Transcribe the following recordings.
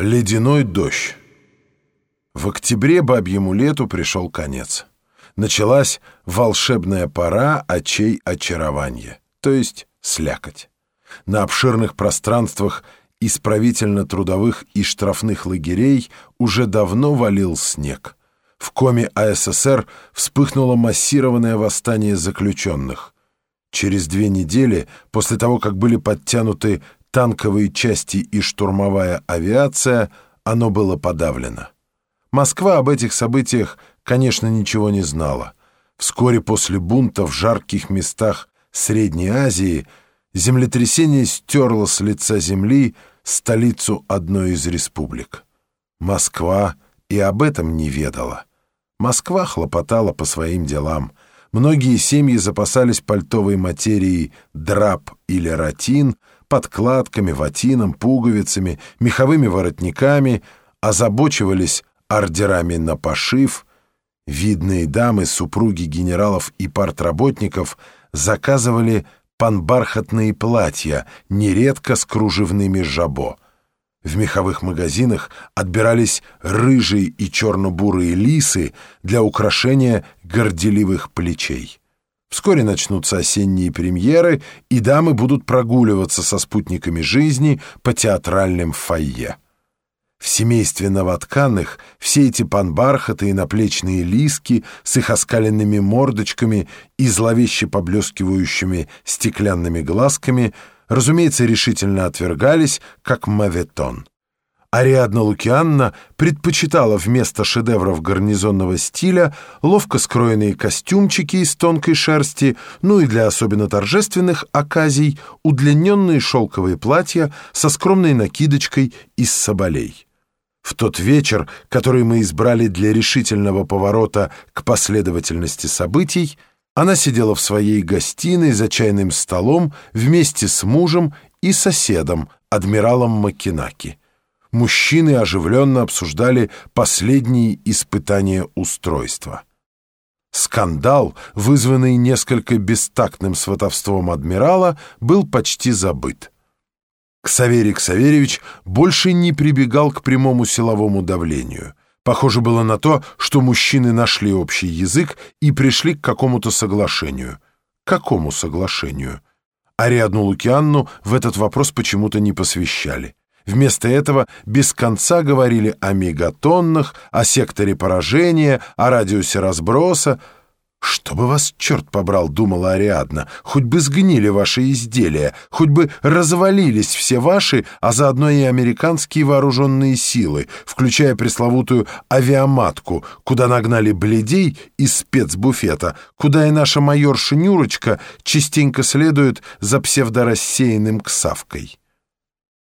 Ледяной дождь. В октябре бабьему лету пришел конец. Началась волшебная пора очей очарования, то есть слякоть. На обширных пространствах исправительно-трудовых и штрафных лагерей уже давно валил снег. В коме АССР вспыхнуло массированное восстание заключенных. Через две недели, после того, как были подтянуты танковые части и штурмовая авиация, оно было подавлено. Москва об этих событиях, конечно, ничего не знала. Вскоре после бунта в жарких местах Средней Азии землетрясение стерло с лица земли столицу одной из республик. Москва и об этом не ведала. Москва хлопотала по своим делам. Многие семьи запасались пальтовой материей драп или ратин — подкладками, ватином, пуговицами, меховыми воротниками, озабочивались ордерами на пошив. Видные дамы, супруги генералов и партработников заказывали панбархатные платья, нередко с кружевными жабо. В меховых магазинах отбирались рыжие и черно-бурые лисы для украшения горделивых плечей. Вскоре начнутся осенние премьеры, и дамы будут прогуливаться со спутниками жизни по театральным фойе. В семействе новотканных все эти панбархаты и наплечные лиски с их оскаленными мордочками и зловеще поблескивающими стеклянными глазками, разумеется, решительно отвергались, как маветон. Ариадна Лукианна предпочитала вместо шедевров гарнизонного стиля ловко скроенные костюмчики из тонкой шерсти, ну и для особенно торжественных оказий удлиненные шелковые платья со скромной накидочкой из соболей. В тот вечер, который мы избрали для решительного поворота к последовательности событий, она сидела в своей гостиной за чайным столом вместе с мужем и соседом, адмиралом Макинаки мужчины оживленно обсуждали последние испытания устройства. Скандал, вызванный несколько бестактным сватовством адмирала, был почти забыт. Ксаверий Ксаверевич больше не прибегал к прямому силовому давлению. Похоже было на то, что мужчины нашли общий язык и пришли к какому-то соглашению. К какому соглашению? Ариадну Лукианну в этот вопрос почему-то не посвящали. Вместо этого без конца говорили о мегатоннах, о секторе поражения, о радиусе разброса. «Чтобы вас черт побрал», — думала Ариадна, — «хоть бы сгнили ваши изделия, хоть бы развалились все ваши, а заодно и американские вооруженные силы, включая пресловутую авиаматку, куда нагнали бледей из спецбуфета, куда и наша майорша Нюрочка частенько следует за псевдорассеянным ксавкой».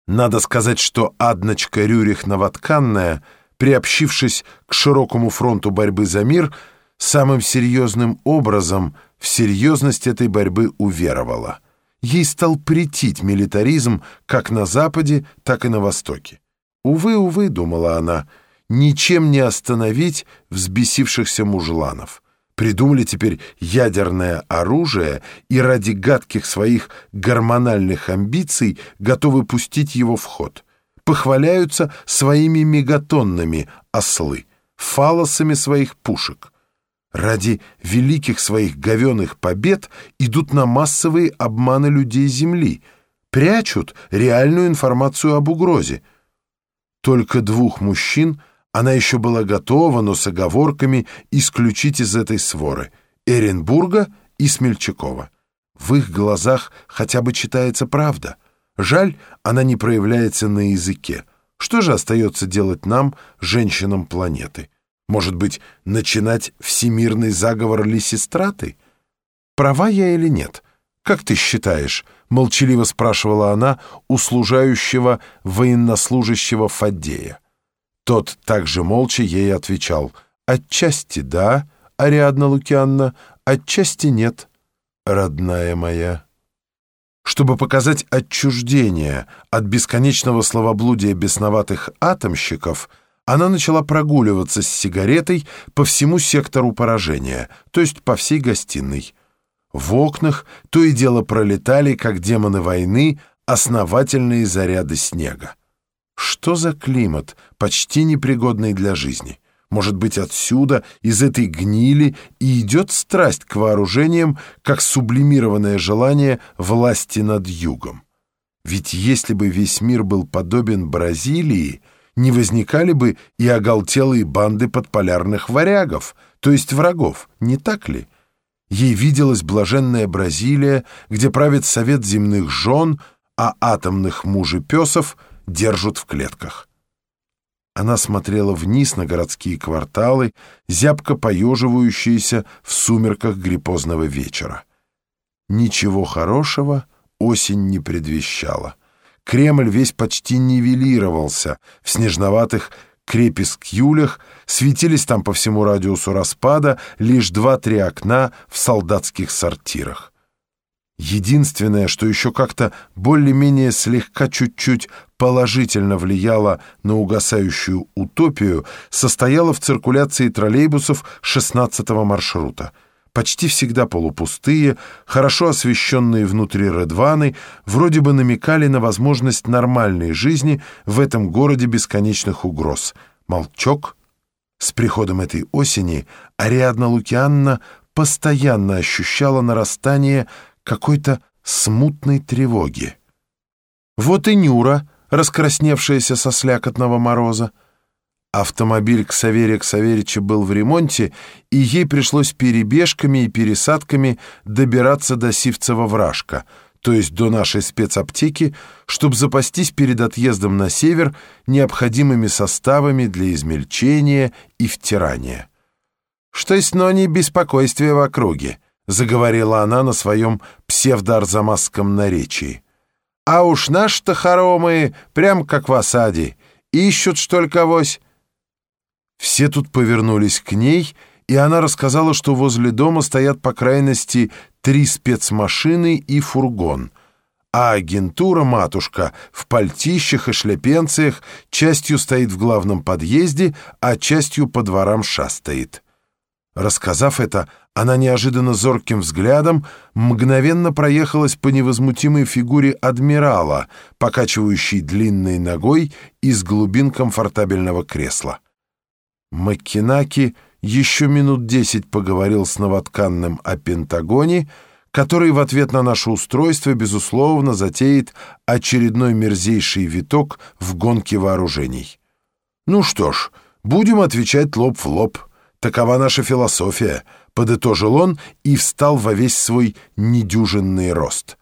Надо сказать, что Адночка Рюрих-Новотканная, приобщившись к широкому фронту борьбы за мир, самым серьезным образом в серьезность этой борьбы уверовала. Ей стал претить милитаризм как на Западе, так и на Востоке. «Увы, увы», — думала она, — «ничем не остановить взбесившихся мужланов» придумали теперь ядерное оружие и ради гадких своих гормональных амбиций готовы пустить его в ход. Похваляются своими мегатоннами ослы, фалосами своих пушек. Ради великих своих говеных побед идут на массовые обманы людей Земли, прячут реальную информацию об угрозе. Только двух мужчин — она еще была готова, но с оговорками исключить из этой своры Эренбурга и Смельчакова. В их глазах хотя бы читается правда. Жаль, она не проявляется на языке. Что же остается делать нам, женщинам планеты? Может быть, начинать всемирный заговор Лисистраты? Права я или нет? Как ты считаешь? Молчаливо спрашивала она у служающего военнослужащего Фаддея. Тот также молча ей отвечал «Отчасти да, Ариадна Лукианна, отчасти нет, родная моя». Чтобы показать отчуждение от бесконечного словоблудия бесноватых атомщиков, она начала прогуливаться с сигаретой по всему сектору поражения, то есть по всей гостиной. В окнах то и дело пролетали, как демоны войны, основательные заряды снега. Что за климат, почти непригодный для жизни? Может быть, отсюда, из этой гнили, и идет страсть к вооружениям, как сублимированное желание власти над югом. Ведь если бы весь мир был подобен Бразилии, не возникали бы и оголтелые банды подполярных варягов, то есть врагов, не так ли? Ей виделась блаженная Бразилия, где правит совет земных жен, а атомных мужепесов держат в клетках. Она смотрела вниз на городские кварталы, зябко поеживающиеся в сумерках гриппозного вечера. Ничего хорошего осень не предвещала. Кремль весь почти нивелировался в снежноватых крепискюлях, светились там по всему радиусу распада лишь два-три окна в солдатских сортирах. Единственное, что еще как-то более-менее слегка чуть-чуть положительно влияло на угасающую утопию, состояло в циркуляции троллейбусов 16-го маршрута. Почти всегда полупустые, хорошо освещенные внутри Редваны, вроде бы намекали на возможность нормальной жизни в этом городе бесконечных угроз. Молчок. С приходом этой осени Ариадна Лукианна постоянно ощущала нарастание какой-то смутной тревоги. Вот и Нюра, раскрасневшаяся со слякотного мороза. Автомобиль Ксаверия Ксаверича был в ремонте, и ей пришлось перебежками и пересадками добираться до Сивцева вражка, то есть до нашей спецаптеки, чтобы запастись перед отъездом на север необходимыми составами для измельчения и втирания. Что есть, но не беспокойствие в округе заговорила она на своем псевдоарзамасском наречии. «А уж наши-то хоромы, прям как в осаде, ищут, что ли, когось?» Все тут повернулись к ней, и она рассказала, что возле дома стоят по крайности три спецмашины и фургон, а агентура-матушка в пальтищах и шляпенциях частью стоит в главном подъезде, а частью по дворам шастает. Рассказав это, она неожиданно зорким взглядом мгновенно проехалась по невозмутимой фигуре адмирала, покачивающей длинной ногой из глубин комфортабельного кресла. Маккинаки еще минут десять поговорил с новотканным о Пентагоне, который в ответ на наше устройство, безусловно, затеет очередной мерзейший виток в гонке вооружений. «Ну что ж, будем отвечать лоб в лоб», Такова наша философия, подытожил он и встал во весь свой недюжинный рост.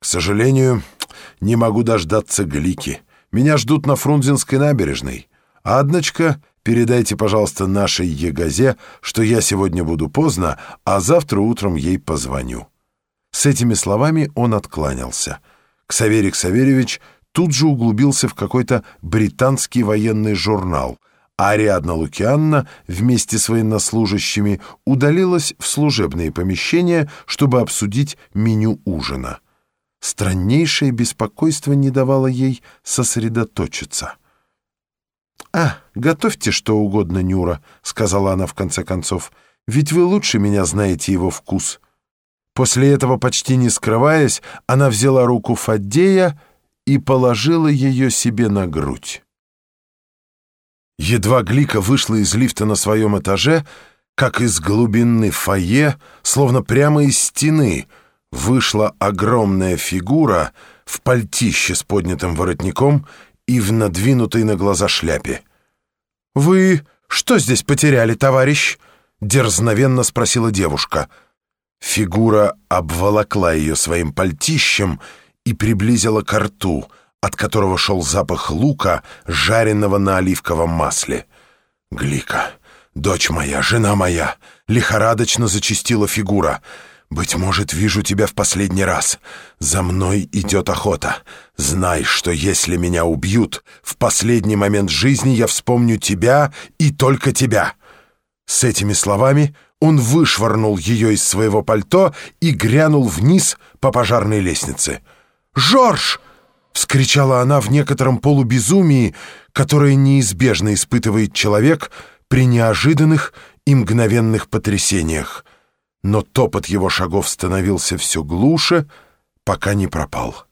К сожалению, не могу дождаться Глики. Меня ждут на Фрунзенской набережной. Адночка, передайте, пожалуйста, нашей Егозе, что я сегодня буду поздно, а завтра утром ей позвоню. С этими словами он откланялся. Ксаверик Саверьевич тут же углубился в какой-то британский военный журнал, Ариадна Лукианна вместе с военнослужащими удалилась в служебные помещения, чтобы обсудить меню ужина. Страннейшее беспокойство не давало ей сосредоточиться. «А, готовьте что угодно, Нюра», — сказала она в конце концов, — «ведь вы лучше меня знаете его вкус». После этого, почти не скрываясь, она взяла руку Фаддея и положила ее себе на грудь. Едва Глика вышла из лифта на своем этаже, как из глубины фойе, словно прямо из стены, вышла огромная фигура в пальтище с поднятым воротником и в надвинутой на глаза шляпе. «Вы что здесь потеряли, товарищ?» — дерзновенно спросила девушка. Фигура обволокла ее своим пальтищем и приблизила к рту — от которого шел запах лука, жареного на оливковом масле. «Глика, дочь моя, жена моя!» — лихорадочно зачистила фигура. «Быть может, вижу тебя в последний раз. За мной идет охота. Знай, что если меня убьют, в последний момент жизни я вспомню тебя и только тебя». С этими словами он вышвырнул ее из своего пальто и грянул вниз по пожарной лестнице. «Жорж!» Вскричала она в некотором полубезумии, которое неизбежно испытывает человек при неожиданных и мгновенных потрясениях. Но топот его шагов становился все глуше, пока не пропал.